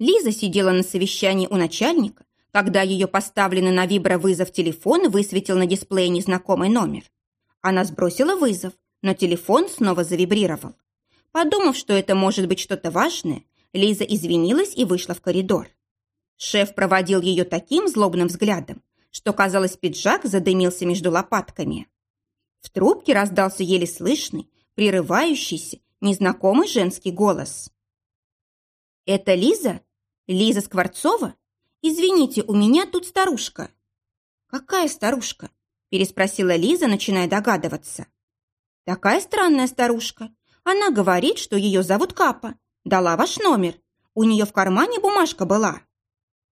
Лиза сидела на совещании у начальника, когда ее поставленный на вибровызов телефон высветил на дисплее незнакомый номер. Она сбросила вызов, но телефон снова завибрировал. Подумав, что это может быть что-то важное, Лиза извинилась и вышла в коридор. Шеф проводил ее таким злобным взглядом, что, казалось, пиджак задымился между лопатками. В трубке раздался еле слышный, прерывающийся, незнакомый женский голос. «Это Лиза? Лиза Скворцова? Извините, у меня тут старушка». «Какая старушка?» переспросила Лиза, начиная догадываться. «Такая странная старушка. Она говорит, что ее зовут Капа. Дала ваш номер. У нее в кармане бумажка была».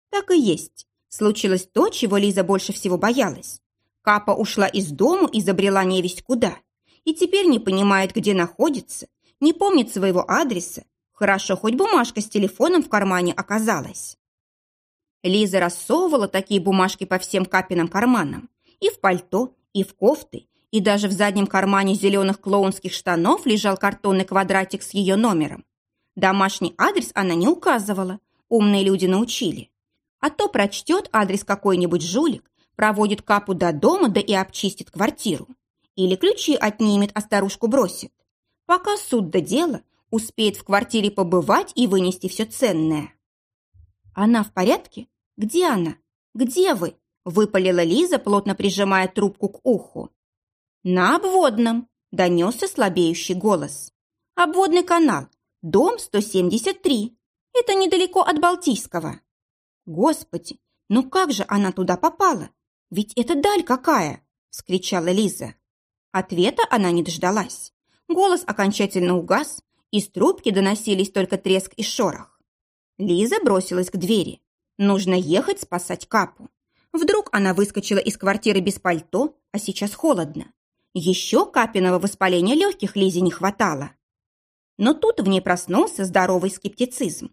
Так и есть. Случилось то, чего Лиза больше всего боялась. Капа ушла из дому и забрела невесть куда. И теперь не понимает, где находится, не помнит своего адреса. Хорошо, хоть бумажка с телефоном в кармане оказалась. Лиза рассовывала такие бумажки по всем Капиным карманам. И в пальто, и в кофты, и даже в заднем кармане зеленых клоунских штанов лежал картонный квадратик с ее номером. Домашний адрес она не указывала, умные люди научили. А то прочтет адрес какой-нибудь жулик, проводит капу до дома, да и обчистит квартиру. Или ключи отнимет, а старушку бросит. Пока суд до дела, успеет в квартире побывать и вынести все ценное. Она в порядке? Где она? Где вы? Выпалила Лиза, плотно прижимая трубку к уху. На обводном, донесся слабеющий голос. Обводный канал, дом 173. Это недалеко от Балтийского. «Господи, ну как же она туда попала? Ведь это даль какая!» – вскричала Лиза. Ответа она не дождалась. Голос окончательно угас, из трубки доносились только треск и шорох. Лиза бросилась к двери. Нужно ехать спасать Капу. Вдруг она выскочила из квартиры без пальто, а сейчас холодно. Еще капиного воспаления легких Лизе не хватало. Но тут в ней проснулся здоровый скептицизм.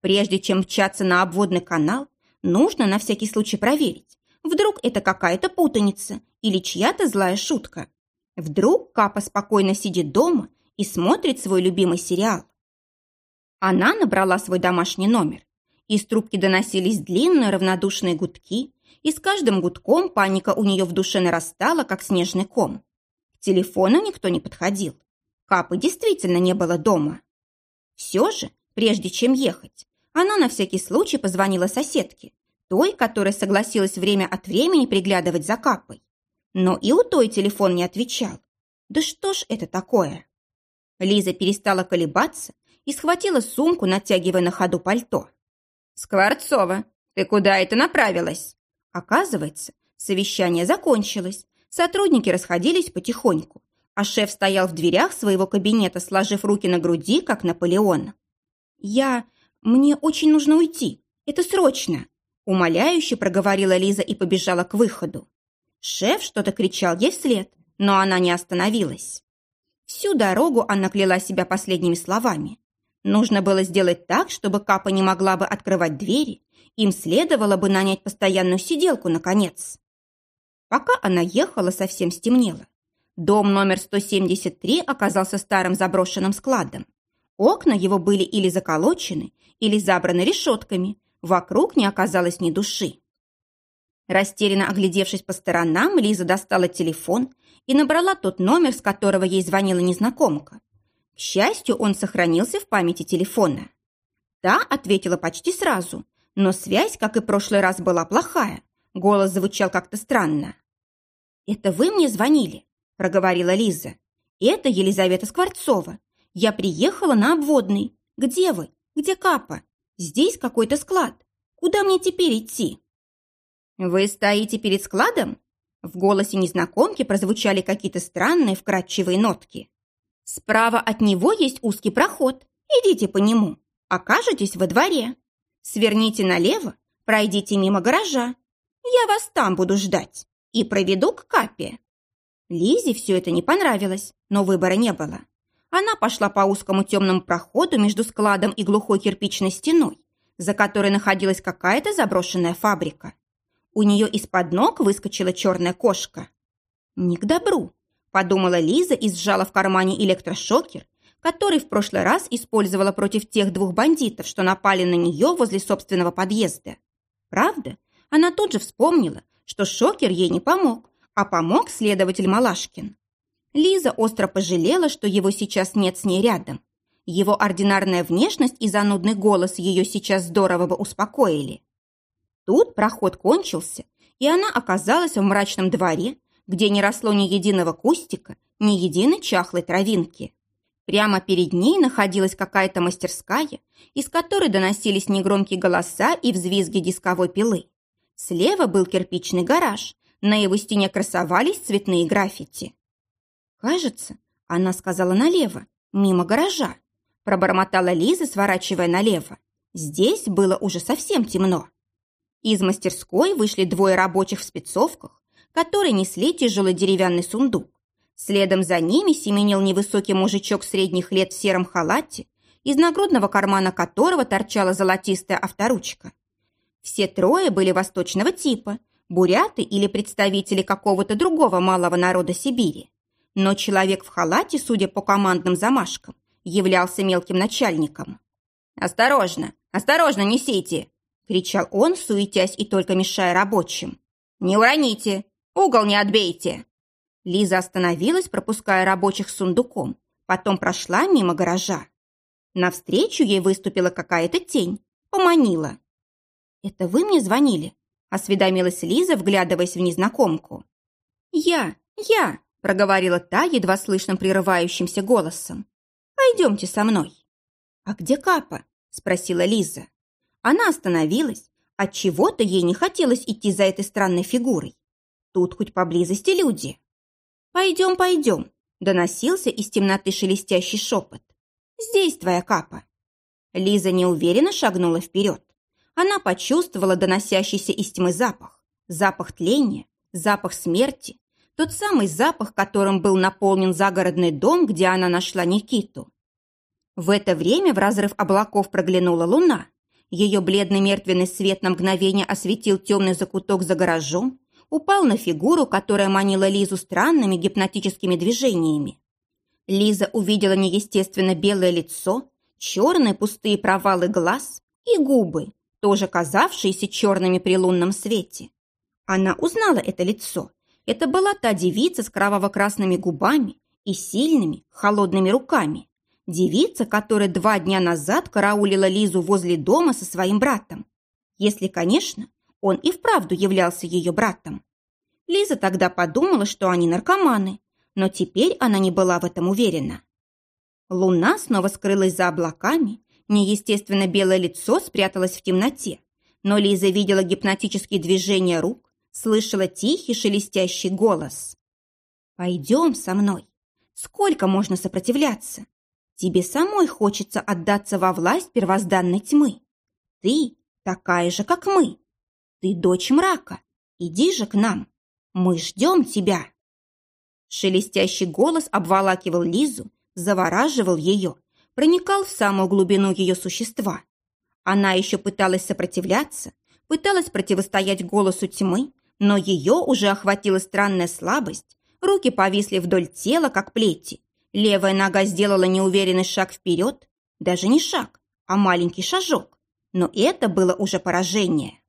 Прежде чем мчаться на обводный канал, нужно на всякий случай проверить. Вдруг это какая-то путаница или чья-то злая шутка. Вдруг Капа спокойно сидит дома и смотрит свой любимый сериал. Она набрала свой домашний номер. Из трубки доносились длинные равнодушные гудки, и с каждым гудком паника у нее в душе нарастала, как снежный ком. К телефону никто не подходил. Капы действительно не было дома. Все же, прежде чем ехать, она на всякий случай позвонила соседке, той, которая согласилась время от времени приглядывать за капой. Но и у той телефон не отвечал. Да что ж это такое? Лиза перестала колебаться и схватила сумку, натягивая на ходу пальто. «Скворцова, ты куда это направилась?» Оказывается, совещание закончилось, сотрудники расходились потихоньку, а шеф стоял в дверях своего кабинета, сложив руки на груди, как Наполеон. «Я... «Мне очень нужно уйти. Это срочно!» Умоляюще проговорила Лиза и побежала к выходу. Шеф что-то кричал ей вслед, но она не остановилась. Всю дорогу она кляла себя последними словами. Нужно было сделать так, чтобы Капа не могла бы открывать двери, им следовало бы нанять постоянную сиделку, наконец. Пока она ехала, совсем стемнело. Дом номер 173 оказался старым заброшенным складом. Окна его были или заколочены, или забраны решетками. Вокруг не оказалось ни души. Растерянно оглядевшись по сторонам, Лиза достала телефон и набрала тот номер, с которого ей звонила незнакомка. К счастью, он сохранился в памяти телефона. Та ответила почти сразу, но связь, как и в прошлый раз, была плохая. Голос звучал как-то странно. «Это вы мне звонили?» – проговорила Лиза. «Это Елизавета Скворцова. Я приехала на обводный. Где вы? Где Капа? Здесь какой-то склад. Куда мне теперь идти?» «Вы стоите перед складом?» В голосе незнакомки прозвучали какие-то странные вкрадчивые нотки. «Справа от него есть узкий проход. Идите по нему. Окажетесь во дворе. Сверните налево, пройдите мимо гаража. Я вас там буду ждать и проведу к Капе». Лизе все это не понравилось, но выбора не было. Она пошла по узкому темному проходу между складом и глухой кирпичной стеной, за которой находилась какая-то заброшенная фабрика. У нее из-под ног выскочила черная кошка. «Не к добру», – подумала Лиза и сжала в кармане электрошокер, который в прошлый раз использовала против тех двух бандитов, что напали на нее возле собственного подъезда. Правда, она тут же вспомнила, что шокер ей не помог, а помог следователь Малашкин. Лиза остро пожалела, что его сейчас нет с ней рядом. Его ординарная внешность и занудный голос ее сейчас здорово бы успокоили. Тут проход кончился, и она оказалась в мрачном дворе, где не росло ни единого кустика, ни единой чахлой травинки. Прямо перед ней находилась какая-то мастерская, из которой доносились негромкие голоса и взвизги дисковой пилы. Слева был кирпичный гараж, на его стене красовались цветные граффити. «Кажется, она сказала налево, мимо гаража», пробормотала Лиза, сворачивая налево. Здесь было уже совсем темно. Из мастерской вышли двое рабочих в спецовках, которые несли тяжелый деревянный сундук. Следом за ними семенил невысокий мужичок средних лет в сером халате, из нагрудного кармана которого торчала золотистая авторучка. Все трое были восточного типа, буряты или представители какого-то другого малого народа Сибири. Но человек в халате, судя по командным замашкам, являлся мелким начальником. «Осторожно! Осторожно, несите!» – кричал он, суетясь и только мешая рабочим. «Не уроните! Угол не отбейте!» Лиза остановилась, пропуская рабочих с сундуком, потом прошла мимо гаража. Навстречу ей выступила какая-то тень, поманила. «Это вы мне звонили?» – осведомилась Лиза, вглядываясь в незнакомку. «Я, я!» – проговорила та едва слышным прерывающимся голосом. «Пойдемте со мной». «А где Капа?» – спросила Лиза. Она остановилась, от чего то ей не хотелось идти за этой странной фигурой. Тут хоть поблизости люди. «Пойдем, пойдем», – доносился из темноты шелестящий шепот. «Здесь твоя капа». Лиза неуверенно шагнула вперед. Она почувствовала доносящийся из тьмы запах. Запах тления, запах смерти. Тот самый запах, которым был наполнен загородный дом, где она нашла Никиту. В это время в разрыв облаков проглянула луна. Ее бледный мертвенный свет на мгновение осветил темный закуток за гаражом, упал на фигуру, которая манила Лизу странными гипнотическими движениями. Лиза увидела неестественно белое лицо, черные пустые провалы глаз и губы, тоже казавшиеся черными при лунном свете. Она узнала это лицо. Это была та девица с кроваво-красными губами и сильными, холодными руками. Девица, которая два дня назад караулила Лизу возле дома со своим братом. Если, конечно, он и вправду являлся ее братом. Лиза тогда подумала, что они наркоманы, но теперь она не была в этом уверена. Луна снова скрылась за облаками, неестественно белое лицо спряталось в темноте, но Лиза видела гипнотические движения рук, слышала тихий шелестящий голос. «Пойдем со мной. Сколько можно сопротивляться? Тебе самой хочется отдаться во власть первозданной тьмы. Ты такая же, как мы. Ты дочь мрака. Иди же к нам. Мы ждем тебя!» Шелестящий голос обволакивал Лизу, завораживал ее, проникал в самую глубину ее существа. Она еще пыталась сопротивляться, пыталась противостоять голосу тьмы, но ее уже охватила странная слабость, руки повисли вдоль тела, как плети, левая нога сделала неуверенный шаг вперед, даже не шаг, а маленький шажок, но это было уже поражение.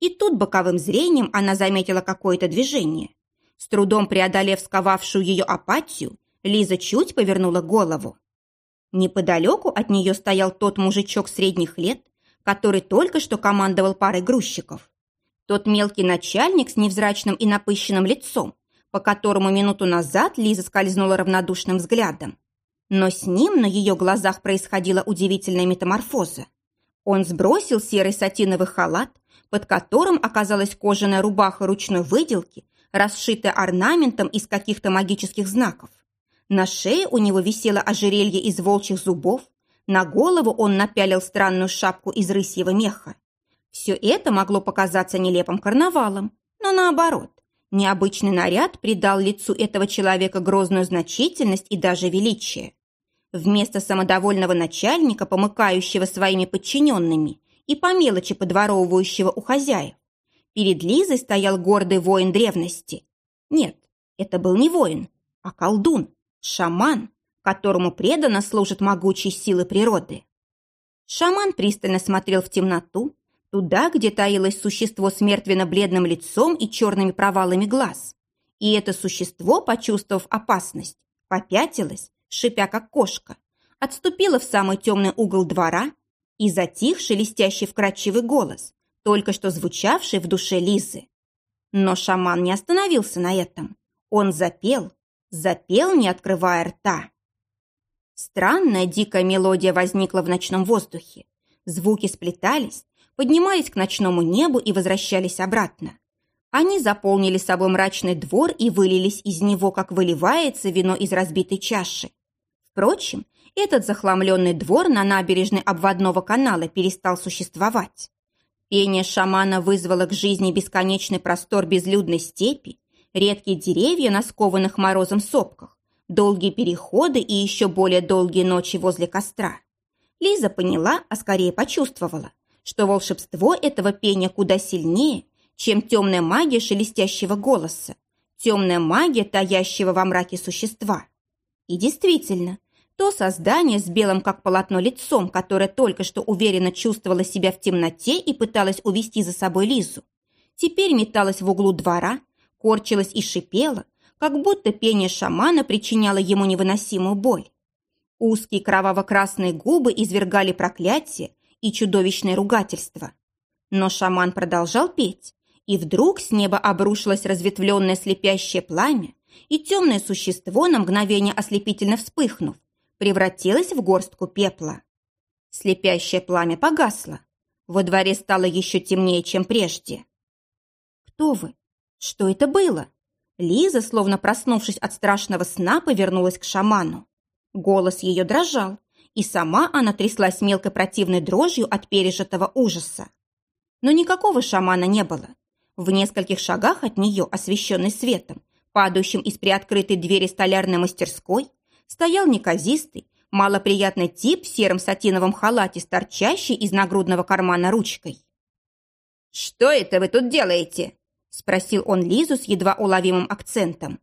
И тут боковым зрением она заметила какое-то движение. С трудом преодолев сковавшую ее апатию, Лиза чуть повернула голову. Неподалеку от нее стоял тот мужичок средних лет, который только что командовал парой грузчиков. Тот мелкий начальник с невзрачным и напыщенным лицом, по которому минуту назад Лиза скользнула равнодушным взглядом. Но с ним на ее глазах происходила удивительная метаморфоза. Он сбросил серый сатиновый халат, под которым оказалась кожаная рубаха ручной выделки, расшитая орнаментом из каких-то магических знаков. На шее у него висело ожерелье из волчьих зубов, на голову он напялил странную шапку из рысьего меха. Все это могло показаться нелепым карнавалом, но наоборот, необычный наряд придал лицу этого человека грозную значительность и даже величие. Вместо самодовольного начальника, помыкающего своими подчиненными, и по мелочи подворовывающего у хозяев. Перед Лизой стоял гордый воин древности. Нет, это был не воин, а колдун, шаман, которому преданно служат могучие силы природы. Шаман пристально смотрел в темноту, туда, где таилось существо с мертвенно-бледным лицом и черными провалами глаз. И это существо, почувствовав опасность, попятилось, шипя как кошка, отступило в самый темный угол двора и затих шелестящий вкрадчивый голос, только что звучавший в душе Лизы. Но шаман не остановился на этом. Он запел, запел, не открывая рта. Странная дикая мелодия возникла в ночном воздухе. Звуки сплетались, поднимались к ночному небу и возвращались обратно. Они заполнили собой мрачный двор и вылились из него, как выливается вино из разбитой чаши. Впрочем, этот захламленный двор на набережной обводного канала перестал существовать. Пение шамана вызвало к жизни бесконечный простор безлюдной степи, редкие деревья на скованных морозом сопках, долгие переходы и еще более долгие ночи возле костра. Лиза поняла, а скорее почувствовала, что волшебство этого пения куда сильнее, чем темная магия шелестящего голоса, темная магия таящего во мраке существа. И действительно, то создание с белым как полотно лицом, которое только что уверенно чувствовало себя в темноте и пыталось увести за собой Лизу, теперь металось в углу двора, корчилось и шипело, как будто пение шамана причиняло ему невыносимую боль. Узкие кроваво-красные губы извергали проклятие, и чудовищное ругательство. Но шаман продолжал петь, и вдруг с неба обрушилось разветвленное слепящее пламя, и темное существо, на мгновение ослепительно вспыхнув, превратилось в горстку пепла. Слепящее пламя погасло. Во дворе стало еще темнее, чем прежде. «Кто вы? Что это было?» Лиза, словно проснувшись от страшного сна, повернулась к шаману. Голос ее дрожал, и сама она тряслась мелкой противной дрожью от пережитого ужаса. Но никакого шамана не было. В нескольких шагах от нее, освещенный светом, падающим из приоткрытой двери столярной мастерской, стоял неказистый, малоприятный тип в сером сатиновом халате с торчащей из нагрудного кармана ручкой. «Что это вы тут делаете?» – спросил он Лизу с едва уловимым акцентом.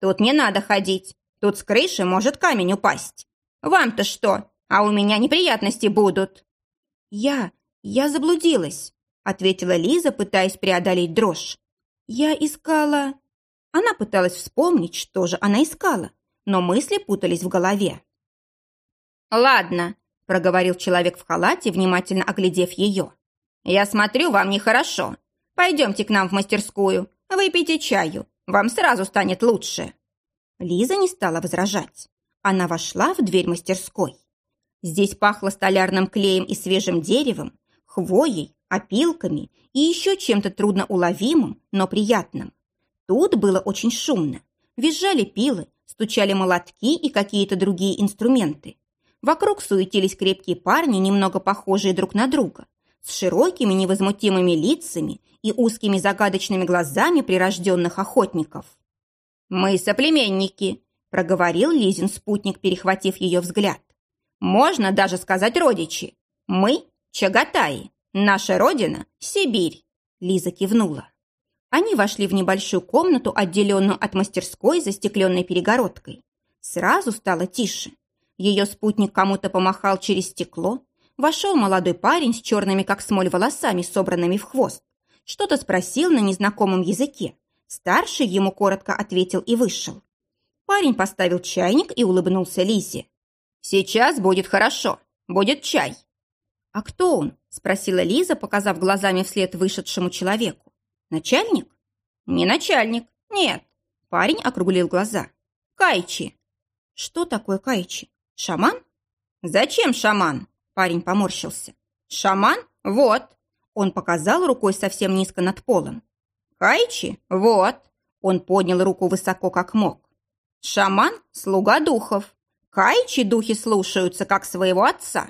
«Тут не надо ходить. Тут с крыши может камень упасть. Вам-то что? а у меня неприятности будут». «Я... я заблудилась», — ответила Лиза, пытаясь преодолеть дрожь. «Я искала...» Она пыталась вспомнить, что же она искала, но мысли путались в голове. «Ладно», — проговорил человек в халате, внимательно оглядев ее. «Я смотрю, вам нехорошо. Пойдемте к нам в мастерскую, выпейте чаю, вам сразу станет лучше». Лиза не стала возражать. Она вошла в дверь мастерской. Здесь пахло столярным клеем и свежим деревом, хвоей, опилками и еще чем-то трудноуловимым, но приятным. Тут было очень шумно. Визжали пилы, стучали молотки и какие-то другие инструменты. Вокруг суетились крепкие парни, немного похожие друг на друга, с широкими невозмутимыми лицами и узкими загадочными глазами прирожденных охотников. «Мы соплеменники», – проговорил Лизин спутник, перехватив ее взгляд. Можно даже сказать родичи. Мы – Чагатаи. Наша родина – Сибирь. Лиза кивнула. Они вошли в небольшую комнату, отделенную от мастерской застекленной перегородкой. Сразу стало тише. Ее спутник кому-то помахал через стекло. Вошел молодой парень с черными, как смоль, волосами, собранными в хвост. Что-то спросил на незнакомом языке. Старший ему коротко ответил и вышел. Парень поставил чайник и улыбнулся Лизе. «Сейчас будет хорошо. Будет чай». «А кто он?» – спросила Лиза, показав глазами вслед вышедшему человеку. «Начальник?» «Не начальник. Нет». Парень округлил глаза. «Кайчи». «Что такое Кайчи? Шаман?» «Зачем шаман?» Парень поморщился. «Шаман? Вот». Он показал рукой совсем низко над полом. «Кайчи? Вот». Он поднял руку высоко, как мог. «Шаман – слуга духов. Кайчи духи слушаются, как своего отца.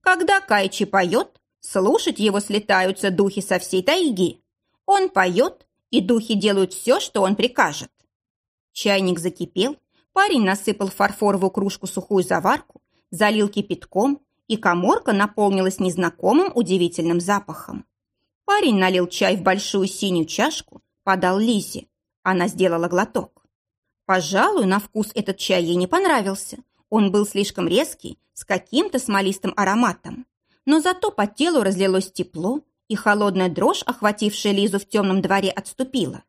Когда Кайчи поет, слушать его слетаются духи со всей тайги. Он поет, и духи делают все, что он прикажет. Чайник закипел, парень насыпал в фарфоровую кружку сухую заварку, залил кипятком, и коморка наполнилась незнакомым удивительным запахом. Парень налил чай в большую синюю чашку, подал Лизе. Она сделала глоток. Пожалуй, на вкус этот чай ей не понравился, Он был слишком резкий, с каким-то смолистым ароматом. Но зато по телу разлилось тепло, и холодная дрожь, охватившая Лизу в темном дворе, отступила.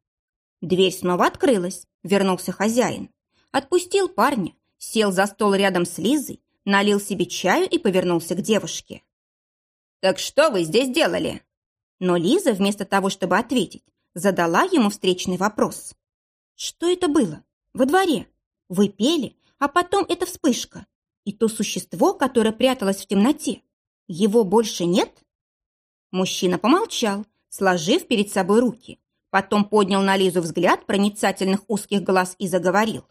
Дверь снова открылась, вернулся хозяин. Отпустил парня, сел за стол рядом с Лизой, налил себе чаю и повернулся к девушке. «Так что вы здесь делали?» Но Лиза, вместо того, чтобы ответить, задала ему встречный вопрос. «Что это было? Во дворе? Вы пели, а потом эта вспышка. И то существо, которое пряталось в темноте. Его больше нет?» Мужчина помолчал, сложив перед собой руки. Потом поднял на Лизу взгляд проницательных узких глаз и заговорил.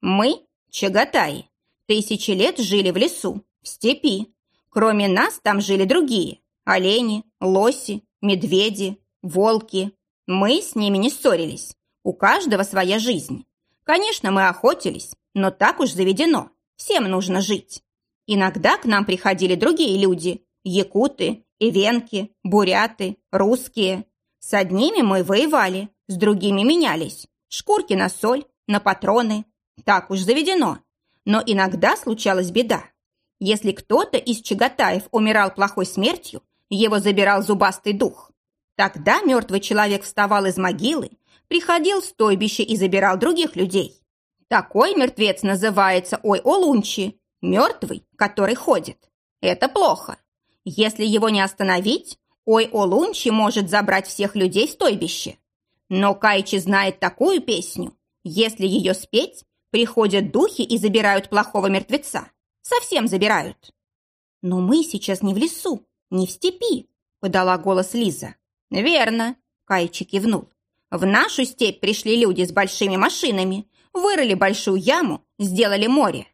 «Мы, Чагатаи, тысячи лет жили в лесу, в степи. Кроме нас там жили другие – олени, лоси, медведи, волки. Мы с ними не ссорились. У каждого своя жизнь. Конечно, мы охотились, но так уж заведено. Всем нужно жить. Иногда к нам приходили другие люди – якуты, ивенки, буряты, русские. С одними мы воевали, с другими менялись. Шкурки на соль, на патроны. Так уж заведено. Но иногда случалась беда. Если кто-то из чагатаев умирал плохой смертью, его забирал зубастый дух. Тогда мертвый человек вставал из могилы, приходил в стойбище и забирал других людей. Такой мертвец называется Ой-Олунчи, мертвый, который ходит. Это плохо. Если его не остановить, Ой-Олунчи может забрать всех людей в стойбище. Но Кайчи знает такую песню. Если ее спеть, приходят духи и забирают плохого мертвеца. Совсем забирают. Но мы сейчас не в лесу, не в степи, подала голос Лиза. Верно, Кайчи кивнул. В нашу степь пришли люди с большими машинами, вырыли большую яму, сделали море.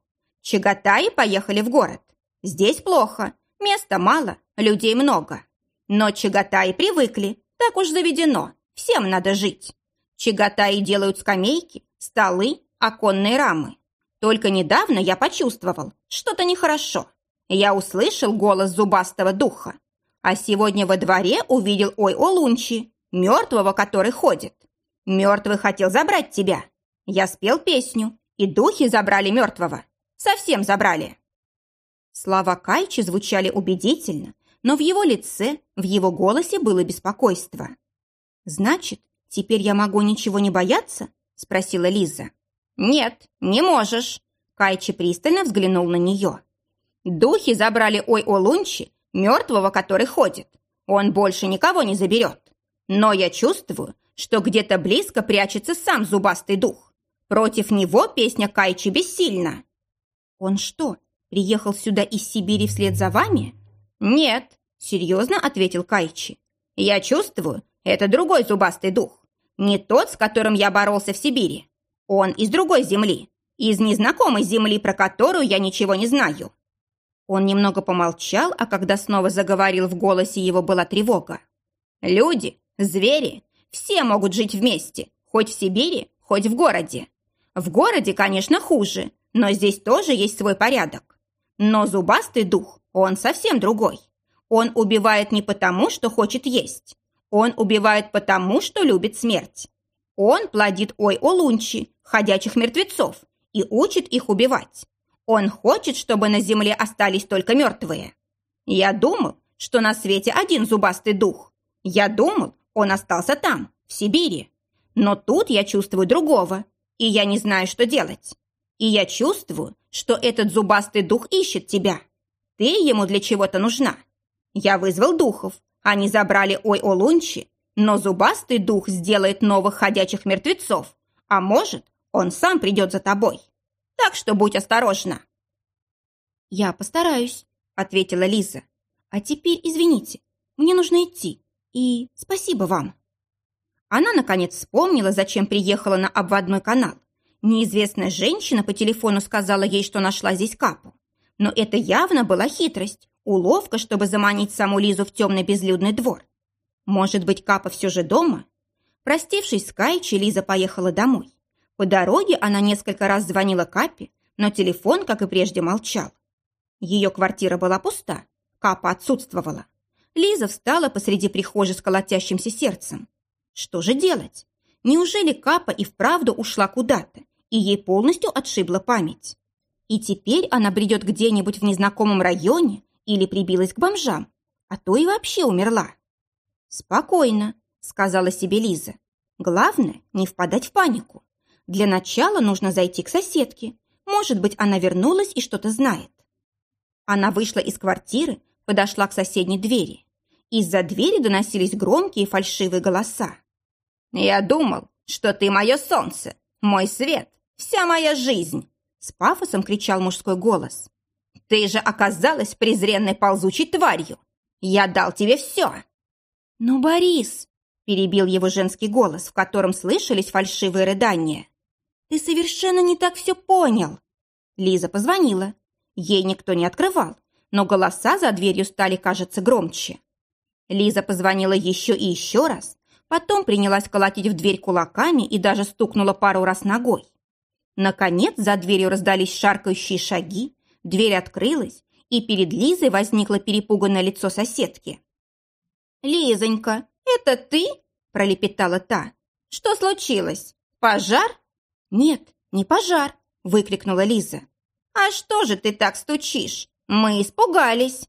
Чагатаи поехали в город. Здесь плохо, места мало, людей много. Но чагатаи привыкли, так уж заведено, всем надо жить. Чагатаи делают скамейки, столы, оконные рамы. Только недавно я почувствовал, что-то нехорошо. Я услышал голос зубастого духа. А сегодня во дворе увидел Ой-Олунчи, мертвого, который ходит. Мертвый хотел забрать тебя. Я спел песню, и духи забрали мертвого. Совсем забрали. Слова Кайчи звучали убедительно, но в его лице, в его голосе было беспокойство. «Значит, теперь я могу ничего не бояться?» – спросила Лиза. «Нет, не можешь!» Кайчи пристально взглянул на нее. «Духи забрали Ой-Олунчи, мертвого, который ходит. Он больше никого не заберет. Но я чувствую, что где-то близко прячется сам зубастый дух. Против него песня Кайчи бессильна». «Он что, приехал сюда из Сибири вслед за вами?» «Нет», — серьезно ответил Кайчи. «Я чувствую, это другой зубастый дух. Не тот, с которым я боролся в Сибири. Он из другой земли, из незнакомой земли, про которую я ничего не знаю». Он немного помолчал, а когда снова заговорил, в голосе его была тревога. «Люди, звери, все могут жить вместе, хоть в Сибири, хоть в городе. В городе, конечно, хуже, но здесь тоже есть свой порядок. Но зубастый дух, он совсем другой. Он убивает не потому, что хочет есть. Он убивает потому, что любит смерть. Он плодит ой-олунчи, ходячих мертвецов, и учит их убивать. Он хочет, чтобы на земле остались только мертвые. Я думал, что на свете один зубастый дух. Я думал, он остался там, в Сибири. Но тут я чувствую другого, и я не знаю, что делать. И я чувствую, что этот зубастый дух ищет тебя. Ты ему для чего-то нужна. Я вызвал духов, они забрали ой-олунчи, но зубастый дух сделает новых ходячих мертвецов, а может, он сам придет за тобой. Так что будь осторожна». «Я постараюсь», — ответила Лиза. «А теперь извините, мне нужно идти. И спасибо вам». Она, наконец, вспомнила, зачем приехала на обводной канал. Неизвестная женщина по телефону сказала ей, что нашла здесь капу. Но это явно была хитрость, уловка, чтобы заманить саму Лизу в темный безлюдный двор. Может быть, Капа все же дома? Простившись с Кайчи, Лиза поехала домой. По дороге она несколько раз звонила Капе, но телефон, как и прежде, молчал. Ее квартира была пуста, Капа отсутствовала. Лиза встала посреди прихожей с колотящимся сердцем. Что же делать? Неужели Капа и вправду ушла куда-то, и ей полностью отшибла память? И теперь она бредет где-нибудь в незнакомом районе или прибилась к бомжам, а то и вообще умерла. «Спокойно», — сказала себе Лиза. «Главное, не впадать в панику. Для начала нужно зайти к соседке. Может быть, она вернулась и что-то знает». Она вышла из квартиры, подошла к соседней двери. Из-за двери доносились громкие фальшивые голоса. «Я думал, что ты мое солнце, мой свет, вся моя жизнь!» С пафосом кричал мужской голос. «Ты же оказалась презренной ползучей тварью! Я дал тебе все!» «Ну, Борис!» – перебил его женский голос, в котором слышались фальшивые рыдания. «Ты совершенно не так все понял!» Лиза позвонила. Ей никто не открывал, но голоса за дверью стали, кажется, громче. Лиза позвонила еще и еще раз, потом принялась колотить в дверь кулаками и даже стукнула пару раз ногой. Наконец за дверью раздались шаркающие шаги, дверь открылась, и перед Лизой возникло перепуганное лицо соседки. «Лизонька, это ты?» – пролепетала та. «Что случилось? Пожар?» «Нет, не пожар!» – выкрикнула Лиза. «А что же ты так стучишь? Мы испугались!»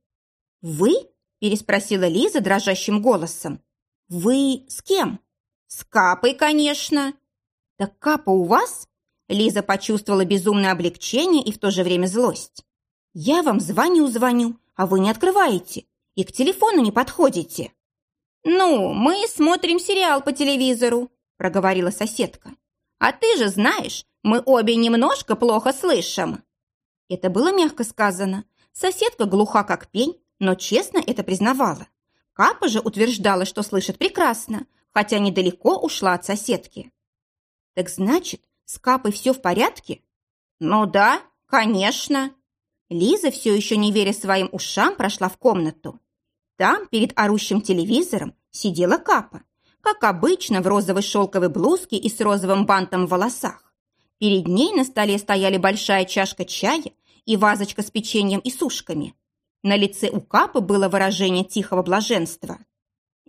«Вы?» – переспросила Лиза дрожащим голосом. «Вы с кем?» «С Капой, конечно!» «Так Капа у вас?» Лиза почувствовала безумное облегчение и в то же время злость. «Я вам звоню-звоню, а вы не открываете и к телефону не подходите». «Ну, мы смотрим сериал по телевизору», – проговорила соседка. «А ты же знаешь, мы обе немножко плохо слышим». Это было мягко сказано. Соседка глуха как пень, но честно это признавала. Капа же утверждала, что слышит прекрасно, хотя недалеко ушла от соседки. «Так значит, с Капой все в порядке?» «Ну да, конечно». Лиза, все еще не веря своим ушам, прошла в комнату. Там, перед орущим телевизором, сидела Капа, как обычно, в розовой шелковой блузке и с розовым бантом в волосах. Перед ней на столе стояли большая чашка чая и вазочка с печеньем и сушками. На лице у Капы было выражение тихого блаженства.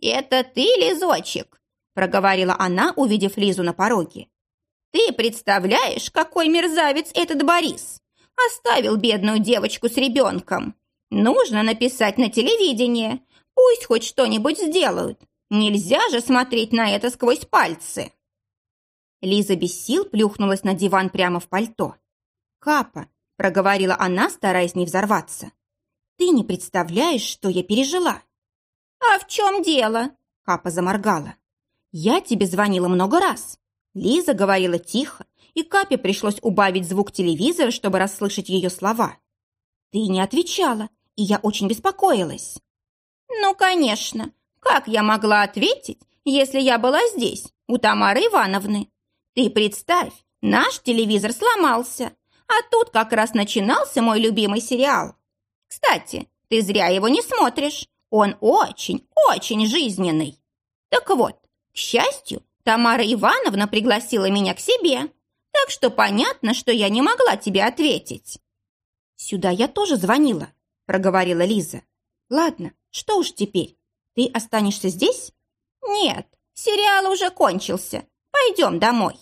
«Это ты, Лизочек?» – проговорила она, увидев Лизу на пороге. Ты представляешь, какой мерзавец этот Борис? Оставил бедную девочку с ребенком. Нужно написать на телевидение. Пусть хоть что-нибудь сделают. Нельзя же смотреть на это сквозь пальцы. Лиза без сил плюхнулась на диван прямо в пальто. «Капа», — проговорила она, стараясь не взорваться, — «ты не представляешь, что я пережила». «А в чем дело?» — Капа заморгала. «Я тебе звонила много раз. Лиза говорила тихо, и Капе пришлось убавить звук телевизора, чтобы расслышать ее слова. «Ты не отвечала, и я очень беспокоилась». «Ну, конечно. Как я могла ответить, если я была здесь, у Тамары Ивановны? Ты представь, наш телевизор сломался, а тут как раз начинался мой любимый сериал. Кстати, ты зря его не смотришь. Он очень, очень жизненный. Так вот, к счастью, Тамара Ивановна пригласила меня к себе, так что понятно, что я не могла тебе ответить». «Сюда я тоже звонила», — проговорила Лиза. «Ладно, что уж теперь? Ты останешься здесь?» «Нет, сериал уже кончился. Пойдем домой».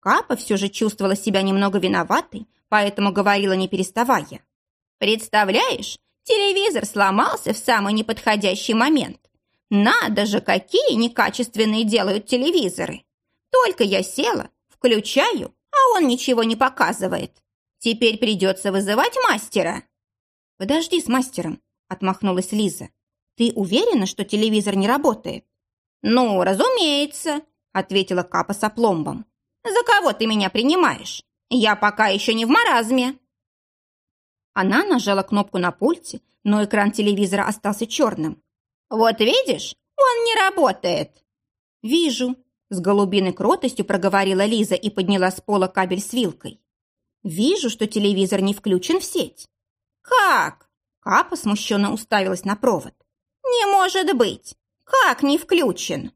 Капа все же чувствовала себя немного виноватой, поэтому говорила, не переставая. «Представляешь, телевизор сломался в самый неподходящий момент. Надо же, какие некачественные делают телевизоры. Только я села, включаю, а он ничего не показывает. Теперь придется вызывать мастера. Подожди с мастером, отмахнулась Лиза. Ты уверена, что телевизор не работает? Ну, разумеется, ответила Капа с опломбом. За кого ты меня принимаешь? Я пока еще не в маразме. Она нажала кнопку на пульте, но экран телевизора остался черным. «Вот видишь, он не работает!» «Вижу!» – с голубиной кротостью проговорила Лиза и подняла с пола кабель с вилкой. «Вижу, что телевизор не включен в сеть». «Как?» – Капа смущенно уставилась на провод. «Не может быть! Как не включен?»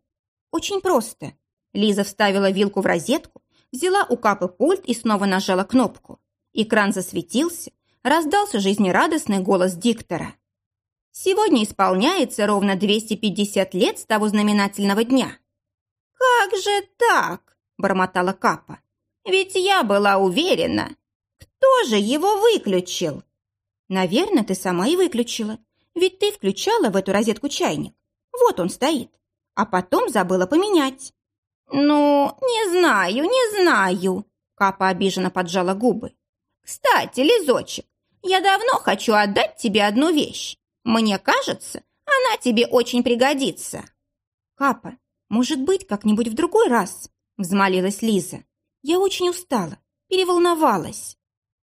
«Очень просто». Лиза вставила вилку в розетку, взяла у Капы пульт и снова нажала кнопку. Экран засветился, раздался жизнерадостный голос диктора. Сегодня исполняется ровно 250 лет с того знаменательного дня. «Как же так?» – бормотала Капа. «Ведь я была уверена». Кто же его выключил? Наверное, ты сама и выключила. Ведь ты включала в эту розетку чайник. Вот он стоит. А потом забыла поменять. Ну, не знаю, не знаю. Капа обиженно поджала губы. Кстати, Лизочек, я давно хочу отдать тебе одну вещь. Мне кажется, она тебе очень пригодится. Капа, может быть, как-нибудь в другой раз? Взмолилась Лиза. Я очень устала, переволновалась.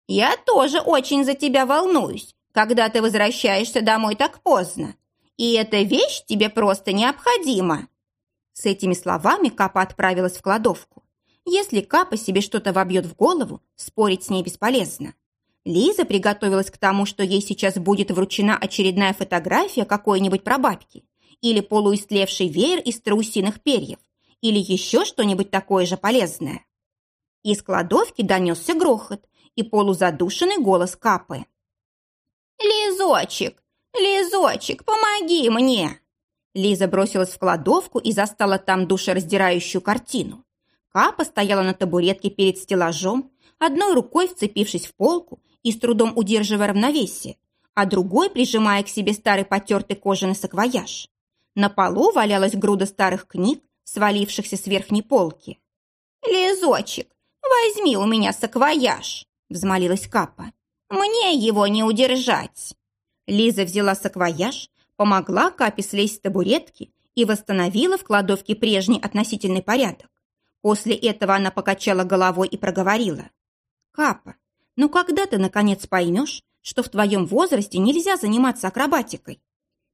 Я тоже очень за тебя волнуюсь, когда ты возвращаешься домой так поздно. И эта вещь тебе просто необходима. С этими словами Капа отправилась в кладовку. Если Капа себе что-то вобьет в голову, спорить с ней бесполезно. Лиза приготовилась к тому, что ей сейчас будет вручена очередная фотография какой-нибудь прабабки или полуистлевший веер из страусиных перьев или еще что-нибудь такое же полезное. Из кладовки донесся грохот и полузадушенный голос Капы. «Лизочек, Лизочек, помоги мне!» Лиза бросилась в кладовку и застала там душераздирающую картину. Капа стояла на табуретке перед стеллажом, одной рукой вцепившись в полку и с трудом удерживая равновесие, а другой прижимая к себе старый потертый кожаный саквояж. На полу валялась груда старых книг, свалившихся с верхней полки. «Лизочек, возьми у меня саквояж!» – взмолилась Капа. «Мне его не удержать!» Лиза взяла саквояж, помогла Капе слезть с табуретки и восстановила в кладовке прежний относительный порядок. После этого она покачала головой и проговорила. «Капа, ну когда ты, наконец, поймешь, что в твоем возрасте нельзя заниматься акробатикой?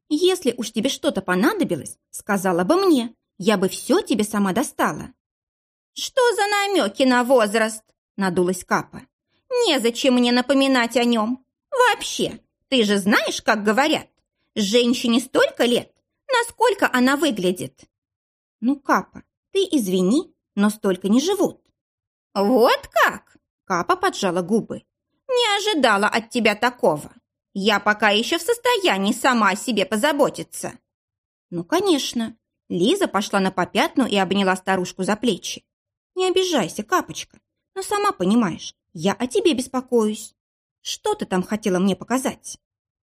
Если уж тебе что-то понадобилось, сказала бы мне, я бы все тебе сама достала». «Что за намеки на возраст?» – надулась Капа. «Незачем мне напоминать о нем. Вообще, ты же знаешь, как говорят, женщине столько лет, насколько она выглядит». «Ну, Капа, ты извини, но столько не живут». «Вот как?» Капа поджала губы. «Не ожидала от тебя такого. Я пока еще в состоянии сама о себе позаботиться». «Ну, конечно». Лиза пошла на попятную и обняла старушку за плечи. «Не обижайся, Капочка, но сама понимаешь, я о тебе беспокоюсь. Что ты там хотела мне показать?»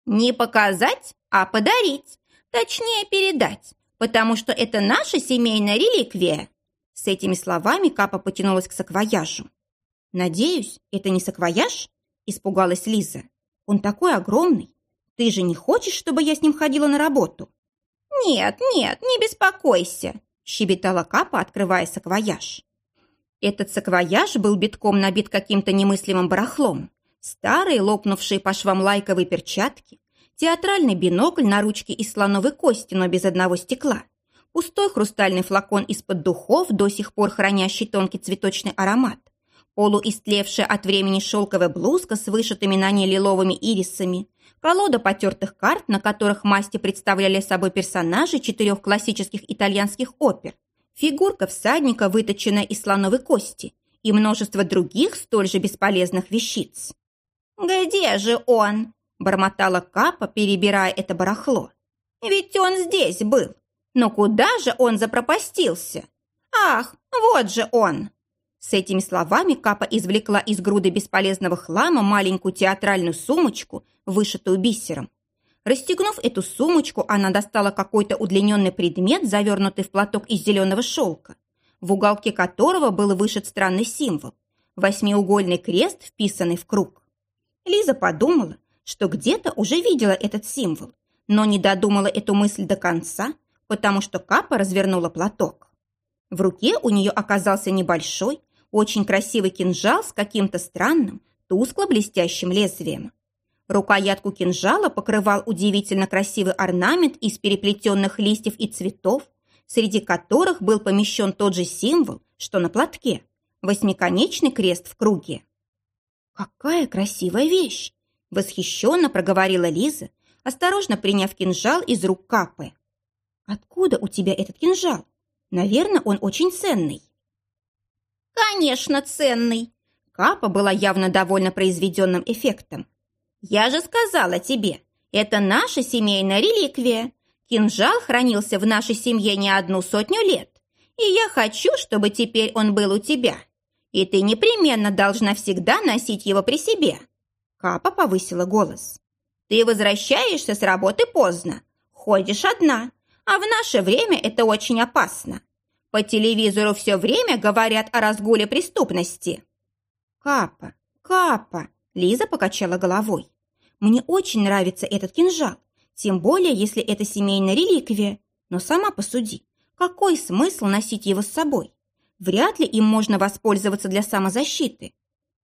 «Не показать, а подарить. Точнее, передать, потому что это наша семейная реликвия». С этими словами Капа потянулась к саквояжу. «Надеюсь, это не саквояж?» – испугалась Лиза. «Он такой огромный. Ты же не хочешь, чтобы я с ним ходила на работу?» «Нет, нет, не беспокойся», – щебетала Капа, открывая саквояж. Этот саквояж был битком набит каким-то немыслимым барахлом. Старые, лопнувшие по швам лайковые перчатки, театральный бинокль на ручке из слоновой кости, но без одного стекла, пустой хрустальный флакон из-под духов, до сих пор хранящий тонкий цветочный аромат, полуистлевшая от времени шелковая блузка с вышитыми на ней лиловыми ирисами, колода потертых карт, на которых масти представляли собой персонажей четырех классических итальянских опер, фигурка всадника, выточенная из слоновой кости, и множество других столь же бесполезных вещиц. «Где же он?» – бормотала Капа, перебирая это барахло. «Ведь он здесь был. Но куда же он запропастился? Ах, вот же он!» С этими словами Капа извлекла из груды бесполезного хлама маленькую театральную сумочку, вышитую бисером. Расстегнув эту сумочку, она достала какой-то удлиненный предмет, завернутый в платок из зеленого шелка, в уголке которого был вышит странный символ – восьмиугольный крест, вписанный в круг. Лиза подумала, что где-то уже видела этот символ, но не додумала эту мысль до конца, потому что Капа развернула платок. В руке у нее оказался небольшой, очень красивый кинжал с каким-то странным, тускло-блестящим лезвием. Рукоятку кинжала покрывал удивительно красивый орнамент из переплетенных листьев и цветов, среди которых был помещен тот же символ, что на платке – восьмиконечный крест в круге. «Какая красивая вещь!» – восхищенно проговорила Лиза, осторожно приняв кинжал из рук Капы. «Откуда у тебя этот кинжал? Наверное, он очень ценный». «Конечно, ценный!» Капа была явно довольна произведенным эффектом. «Я же сказала тебе, это наша семейная реликвия. Кинжал хранился в нашей семье не одну сотню лет, и я хочу, чтобы теперь он был у тебя. И ты непременно должна всегда носить его при себе. Капа повысила голос. Ты возвращаешься с работы поздно, ходишь одна, а в наше время это очень опасно. По телевизору все время говорят о разгуле преступности. Капа, Капа, Лиза покачала головой. Мне очень нравится этот кинжал, тем более, если это семейная реликвия. Но сама посуди, какой смысл носить его с собой? Вряд ли им можно воспользоваться для самозащиты.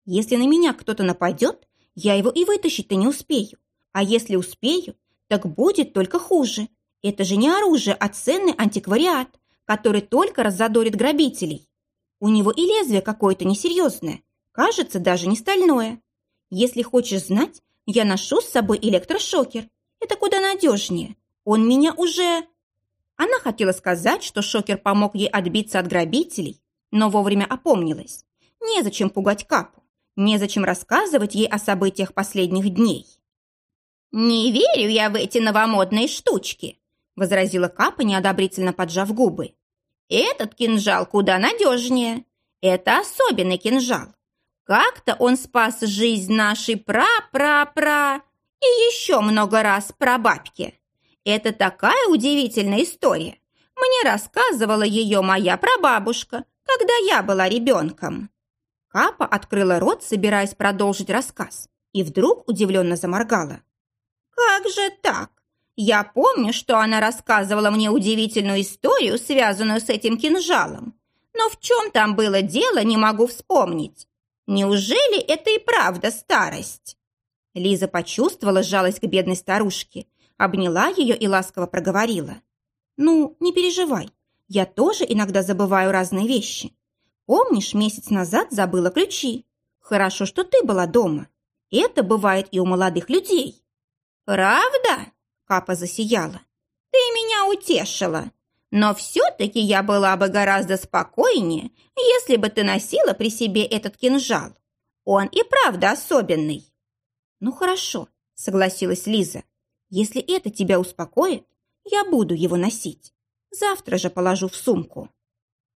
Если на меня кто-то нападет, я его и вытащить-то не успею. А если успею, так будет только хуже. Это же не оружие, а ценный антиквариат, который только раззадорит грабителей. У него и лезвие какое-то несерьезное, кажется, даже не стальное. Если хочешь знать, я ношу с собой электрошокер. Это куда надежнее. Он меня уже... Она хотела сказать, что шокер помог ей отбиться от грабителей, но вовремя опомнилась. Незачем пугать Капу, незачем рассказывать ей о событиях последних дней. «Не верю я в эти новомодные штучки», возразила Капа, неодобрительно поджав губы. «Этот кинжал куда надежнее. Это особенный кинжал. Как-то он спас жизнь нашей пра-пра-пра и еще много раз прабабки. Это такая удивительная история. Мне рассказывала ее моя прабабушка, когда я была ребенком». Капа открыла рот, собираясь продолжить рассказ, и вдруг удивленно заморгала. «Как же так? Я помню, что она рассказывала мне удивительную историю, связанную с этим кинжалом. Но в чем там было дело, не могу вспомнить. Неужели это и правда старость?» Лиза почувствовала жалость к бедной старушке, обняла ее и ласково проговорила. «Ну, не переживай, я тоже иногда забываю разные вещи. Помнишь, месяц назад забыла ключи? Хорошо, что ты была дома. Это бывает и у молодых людей». «Правда?» Капа засияла. «Ты меня утешила. Но все-таки я была бы гораздо спокойнее, если бы ты носила при себе этот кинжал. Он и правда особенный». «Ну хорошо», — согласилась Лиза. «Если это тебя успокоит, я буду его носить. Завтра же положу в сумку».